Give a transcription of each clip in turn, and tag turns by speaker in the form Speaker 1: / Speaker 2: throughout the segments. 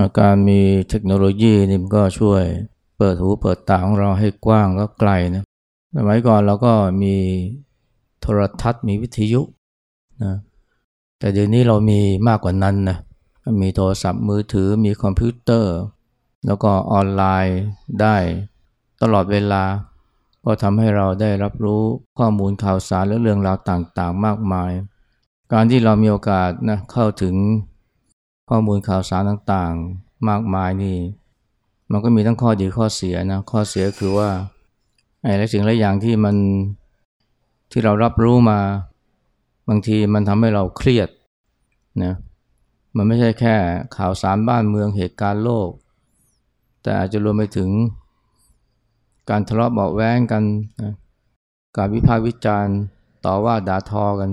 Speaker 1: อาการมีเทคโนโลยีนี่มันก็ช่วยเปิดหูเปิดตาของเราให้กว้างแล้วไกลนะสมัยก่อนเราก็มีโทรทัศน์มีวิทยุนะแต่เดี๋ยวนี้เรามีมากกว่านั้นนะมีโทรศัพท์มือถือมีคอมพิวเตอร์ แล้วก็ออนไลน์ได้ตลอดเวลา ก็ทำให้เราได้รับรู้ข้อมูลข่าวสารและเรื่องราวต่างๆ มากมาย การที่เรามีโอกาสนะเข้าถึง ข้อมูลข่าวสารต่างๆ มากมายนี่ มันก็มีทั้งข้อดีข้อเสียนะ ข้อเสียคือว่าไอ้และสิ่งหลายอย่างที่มันที่เรารับรู้มา บางทีมันทำให้เราเครียดนะมันไม่ใช่แค่ข่าวสารบ้านเมืองเหตุการณ์โลก แต่อาจจะรวมไปถึงการทะเลาะเบาแว้งกันนะการวิพากษ์วิจารณ์ต่อว่าด่าทอกัน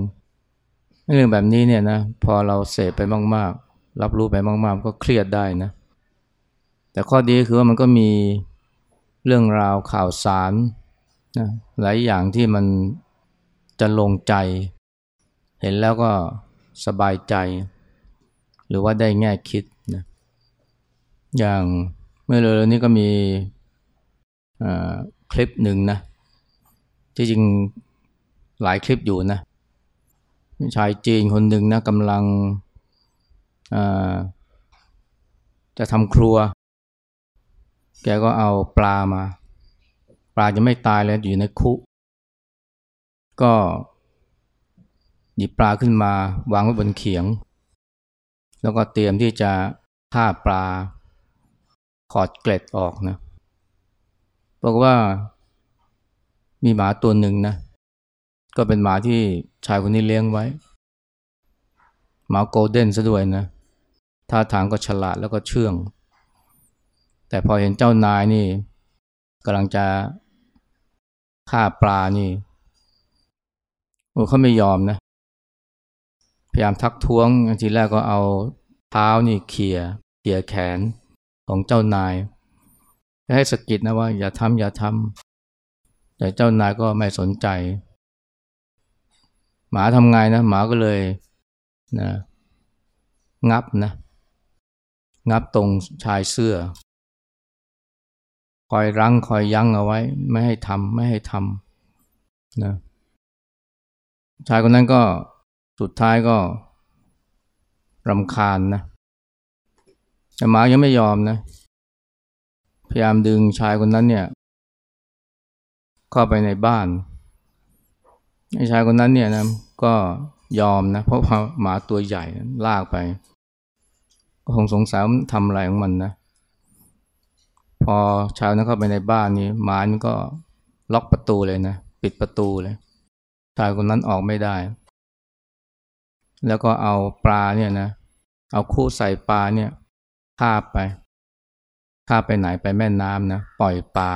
Speaker 1: เรื่องแบบนี้เนี่ยนะพอเราเสพไปมากๆ รับรู้ไปมากๆก็เครียดได้นะ แต่ข้อดีคือว่ามันก็มีเรื่องราวข่าวสารนะหลายอย่างที่มันจะลงใจ เห็นแล้วก็สบายใจ หรือว่าได้แง่คิดนะอย่างเมื่อเร็วๆนี้ก็มีคลิปหนึ่งนะที่จริงหลายคลิปอยู่นะชายจีนคนหนึ่งนะกำลัง จะทำครัว แกก็เอาปลามา ปลาจะไม่ตายเลยอยู่ในคุ ก็หยิบปลาขึ้นมาวางไว้บนเขียง แล้วก็เตรียมที่จะฆ่าปลาขอดเกล็ดออกนะบอกว่ามีหมาตัวหนึ่งนะ ก็เป็นหมาที่ชายคนนี้เลี้ยงไว้ หมาโกลเด้นซะด้วยนะ ท่าทางก็ฉลาดแล้วก็เชื่อง แต่พอเห็นเจ้านายนี่กำลังจะฆ่าปลานี่โอ้เขาไม่ยอมนะ พยายามทักท้วงทีแรกก็เอาเท้านี่เขี่ยเขี่ยแขนของเจ้านาย ให้สกิดนะว่า อย่าทำอย่าทำแต่เจ้านายก็ไม่สนใจ หมาทำไงนะ หมาก็เลยนะงับนะ งับตรงชายเสื้อ คอยรั้งคอยยั้งเอาไว้ ไม่ให้ทำไม่ให้ทำนะชายคนนั้นก็สุดท้ายก็รำคาญนะแต่หมายังไม่ยอมนะ พยายามดึงชายคนนั้นเนี่ย เข้าไปในบ้านไอ้ชายคนนั้นเนี่ยนะก็ยอมนะ เพราะหมาตัวใหญ่ลากไป ก็คงสงสัยว่าทำอะไรของมันนะ พอชานั้นเข้าไปในบ้านนี้หมามันก็ล็อกประตูเลยนะ ปิดประตูเลยชายคนนั้นออกไม่ได้ แล้วก็เอาปลาเนี่ยนะ เอาคู่ใส่ปลาเนี่ยคาบไปข้าไปไหนไปแม่น้ำนะปล่อยปลา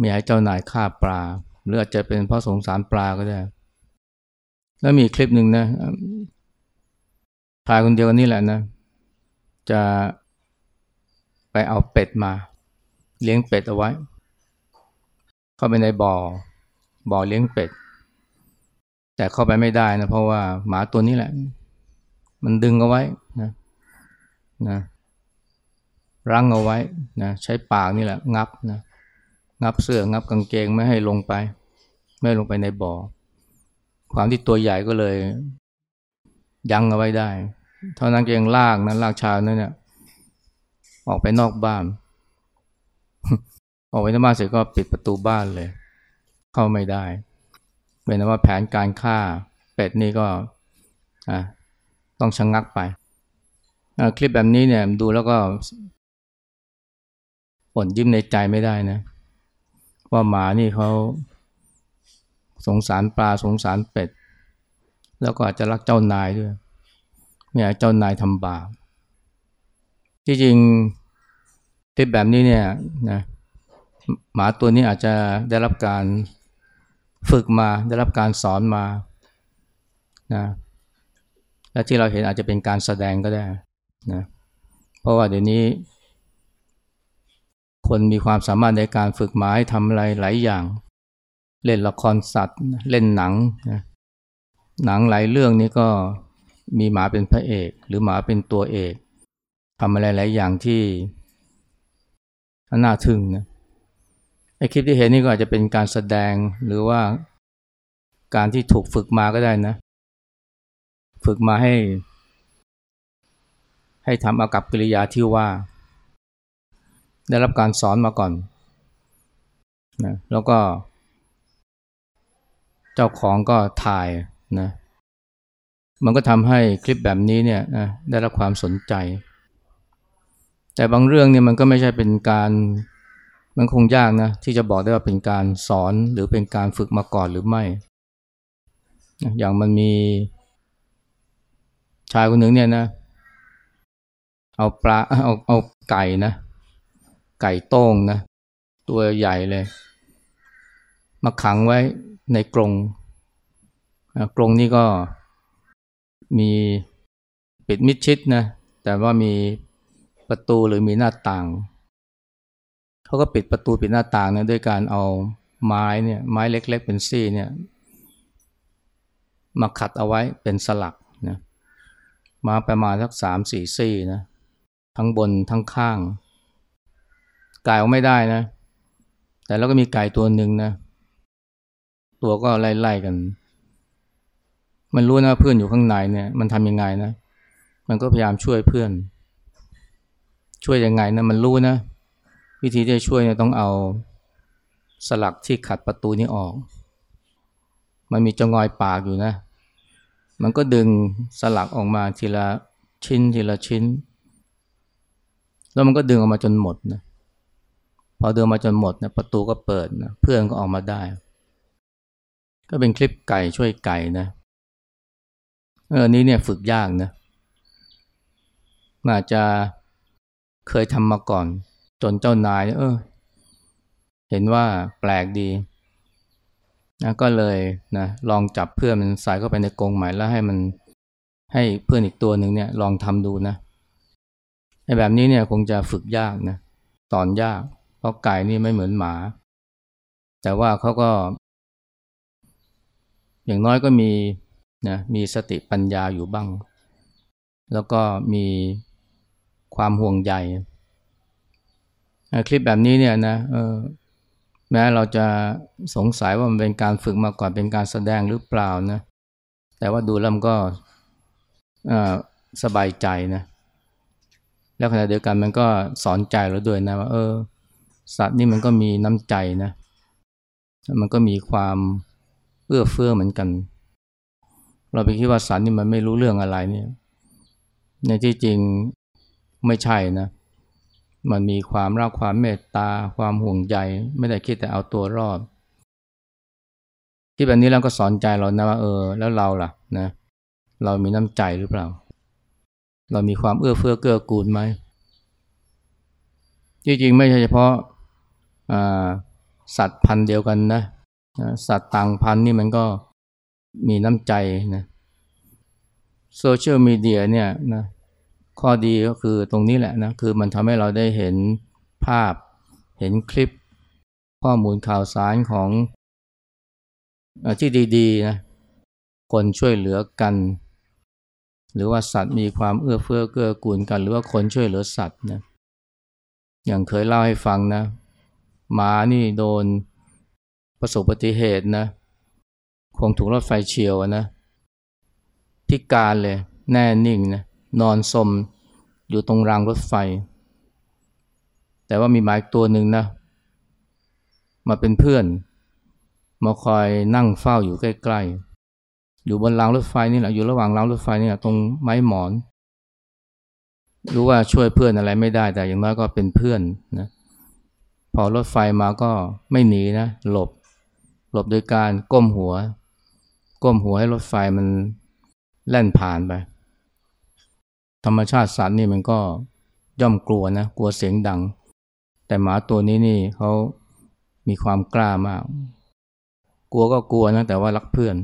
Speaker 1: มีให้เจ้านายฆ่าปลา หรืออาจจะเป็นเพราะสงสารปลาก็ได้ แล้วมีคลิปหนึ่งนะ ชายคนเดียวกันนี่แหละนะ จะไปเอาเป็ดมา เลี้ยงเป็ดเอาไว้ เข้าไปในบ่อ บ่อเลี้ยงเป็ด แต่เข้าไปไม่ได้นะเพราะว่าหมาตัวนี้แหละ มันดึงเอาไว้นะนะรั้งเอาไว้นะใช้ปากนี่แหละงับนะงับเสื้องับกางเกงไม่ให้ลงไป ไม่ลงไปในบ่อ ความที่ตัวใหญ่ก็เลย ยั้งเอาไว้ได้ เท่านั้นเองลากนะลากชานั่นเนี่ยออกไปนอกบ้าน ออกไปนอกบ้านเสร็จก็ปิดประตูบ้านเลย เข้าไม่ได้เป็นว่าแผนการฆ่าเป็ดนี่ก็ต้องชะงงักไป คลิปแบบนี้เนี่ยดูแล้วก็อดยิ้มในใจไม่ได้นะ ว่าหมานี่เขาสงสารปลาสงสารเป็ด แล้วก็อาจจะรักเจ้านายด้วย ไม่ยเจ้านายทำบาปที่จริงคลิปแบบนี้เนี่ยนะหมาตัวนี้อาจจะได้รับการฝึกมาได้รับการสอนมานะและที่เราเห็นอาจจะเป็นการแสดงก็ได้นะเพราะว่าเดี๋ยวนี้ คนมีความสามารถในการฝึกหมาให้ทำอะไรหลายอย่าง เล่นละครสัตว์ เล่นหนังนะหนังหลายเรื่องนี้ก็ มีหมาเป็นพระเอก หรือหมาเป็นตัวเอกทำอะไรหลายอย่างที่น่าทึ่งนะไอคลิปที่เห็นนี่ก็อาจจะเป็นการแสดงหรือว่าการที่ถูกฝึกมาก็ได้นะ ฝึกมาให้ ให้ทำอากับกิริยาที่ว่า ได้รับการสอนมาก่อนนะแล้วก็ เจ้าของก็ถ่ายนะ มันก็ทำให้คลิปแบบนี้เนี่ยได้รับความสนใจ แต่บางเรื่องเนี่ยมันก็ไม่ใช่เป็นการมันคงยากนะที่จะบอกได้ว่าเป็นการสอนหรือเป็นการฝึกมาก่อนหรือไม่ อย่างมันมีชายคนหนึ่งเนี่ยนะ เอาปลาเอาเอาไก่นะ ไก่โต้งนะ ตัวใหญ่เลย มาขังไว้ในกรงกรงนี่ก็ มีปิดมิดชิดนะแต่ว่ามีประตูหรือมีหน้าต่าง เขาก็ปิดประตูปิดหน้าต่างนะด้วยการเอาไม้เนี่ยไม้เล็ก ๆ เป็นซี่เนี่ยมาขัดเอาไว้เป็นสลักนะมาประมาณสักสามสี่ซี่นะทั้งบนทั้งข้างไก่เอาไม่ได้นะ แต่แล้วก็มีไก่ตัวหนึ่งนะ ตัวก็ไล่ๆกัน มันรู้นะเพื่อนอยู่ข้างในเนี่ยมันทำยังไงนะ มันก็พยายามช่วยเพื่อน ช่วยยังไงนะมันรู้นะ วิธีที่จะช่วยเนี่ยต้องเอาสลักที่ขัดประตูนี้ออก มันมีจงอยปากอยู่นะ มันก็ดึงสลักออกมาทีละชิ้นทีละชิ้น แล้วมันก็ดึงออกมาจนหมดนะพอเดินมาจนหมดนะประตูก็เปิดนะเพื่อนก็ออกมาได้ ก็เป็นคลิปไก่ช่วยไก่นะเออนี้เนี่ยฝึกยากนะอาจจะเคยทำมาก่อน จนเจ้านาย เออ เห็นว่าแปลกดีนะก็เลยนะลองจับเพื่อนมันใส่เข้าไปในกรงใหม่แล้วให้มันให้เพื่อนอีกตัวหนึ่งเนี่ยลองทำดูนะในแบบนี้เนี่ยคงจะฝึกยากนะสอนยาก เพราะไก่นี่ไม่เหมือนหมา แต่ว่าเขาก็ อย่างน้อยก็มี นะมีสติปัญญาอยู่บ้าง แล้วก็มีความห่วงใยคลิปแบบนี้เนี่ยนะแม้เราจะสงสัยว่ามันเป็นการฝึกมาก่อนเป็นการแสดงหรือเปล่านะแต่ว่าดูแล้วมันก็สบายใจนะแล้วขณะเดียวกันมันก็สอนใจเราด้วยนะว่าเออ สัตว์นี่มันก็มีน้ำใจนะ มันก็มีความเอื้อเฟื้อเหมือนกัน เราไปคิดว่าสัตว์นี่มันไม่รู้เรื่องอะไรเนี่ยในที่จริงไม่ใช่นะ มันมีความรักความเมตตา ความห่วงใยไม่ได้คิดแต่เอาตัวรอดที่แบบนี้เราก็สอนใจเรานะว่าเออ แล้วเราล่ะนะ เรามีน้ำใจหรือเปล่า เรามีความเอื้อเฟื้อเกื้อกูลไหมจริงๆไม่ใช่เฉพาะสัตว์พันธุ์เดียวกันนะสัตว์ต่างพันธุ์นี่มันก็ มีน้ำใจนะโซเชียลมีเดียเนี่ยนะข้อดีก็คือตรงนี้แหละนะคือมันทำให้เราได้เห็นภาพ เห็นคลิป ข้อมูลข่าวสารของที่ดีๆนะคนช่วยเหลือกัน หรือว่าสัตว์มีความเอื้อเฟื้อเกื้อกูลกัน หรือว่าคนช่วยเหลือสัตว์นะอย่างเคยเล่าให้ฟังนะหมานี่โดนประสบอุบัติเหตุนะ คงถูกรถไฟเฉียวนะพิการเลยแน่นิ่งนะนอนสมอยู่ตรงรางรถไฟ แต่ว่ามีหมายตัวหนึ่งนะ มาเป็นเพื่อน มาคอยนั่งเฝ้าอยู่ใกล้ๆ อยู่บนรางรถไฟนี่แหละอยู่ระหว่างรางรถไฟนี่แหละตรงไม้หมอน รู้ว่าช่วยเพื่อนอะไรไม่ได้แต่อย่างน้อยก็เป็นเพื่อนนะพอรถไฟมาก็ไม่หนีนะหลบ หลบโดยการก้มหัว ก้มหัวให้รถไฟมันแล่นผ่านไป ธรรมชาติสัตว์นี่มันก็ย่อมกลัวนะ กลัวเสียงดัง แต่หมาตัวนี้นี่เขามีความกล้ามาก กลัวก็กลัวนะ แต่ว่ารักเพื่อน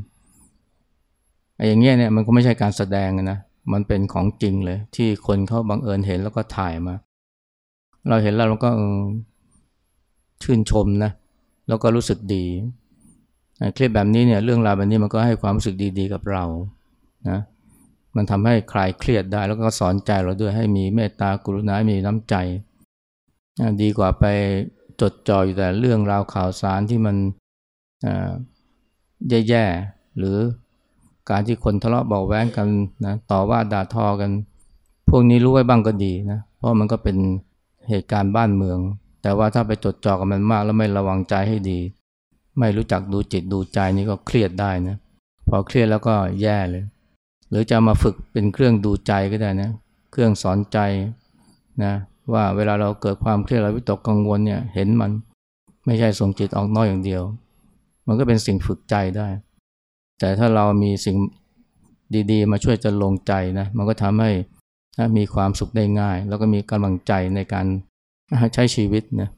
Speaker 1: ไอ้อย่างเงี้ยเนี่ยมันก็ไม่ใช่การแสดงนะ มันเป็นของจริงเลย ที่คนเขาบังเอิญเห็นแล้วก็ถ่ายมา เราเห็นแล้วเราก็ชื่นชมนะ แล้วก็รู้สึกดี คลิปแบบนี้เนี่ยเรื่องราวแบบนี้มันก็ให้ความรู้สึกดีๆกับเรานะมันทำให้คลายเครียดได้แล้วก็สอนใจเราด้วยให้มีเมตตากรุณา มีน้ำใจ ดีกว่าไปจดจ่ออยู่แต่เรื่องราวข่าวสารที่มันแย่ๆ หรือการที่คนทะเลาะเบาแว้งกันนะต่อว่าด่าทอกัน พวกนี้รู้ไว้บ้างก็ดีนะ เพราะมันก็เป็นเหตุการณ์บ้านเมือง แต่ว่าถ้าไปจดจ่อกับมันมากแล้วไม่ระวังใจให้ดี ไม่รู้จักดูจิตดูใจนี่ก็เครียดได้นะพอเครียดแล้วก็แย่เลย หรือจะมาฝึกเป็นเครื่องดูใจก็ได้นะเครื่องสอนใจนะว่าเวลาเราเกิดความเครียดเราวิตกกังวลเนี่ยเห็นมันไม่ใช่ส่งจิตออกนอกอย่างเดียว มันก็เป็นสิ่งฝึกใจได้ แต่ถ้าเรามีสิ่งดีๆ มาช่วยจะลงใจนะมันก็ทำให้มีความสุขได้ง่าย แล้วก็มีกำลังใจในการใช้ชีวิตนะ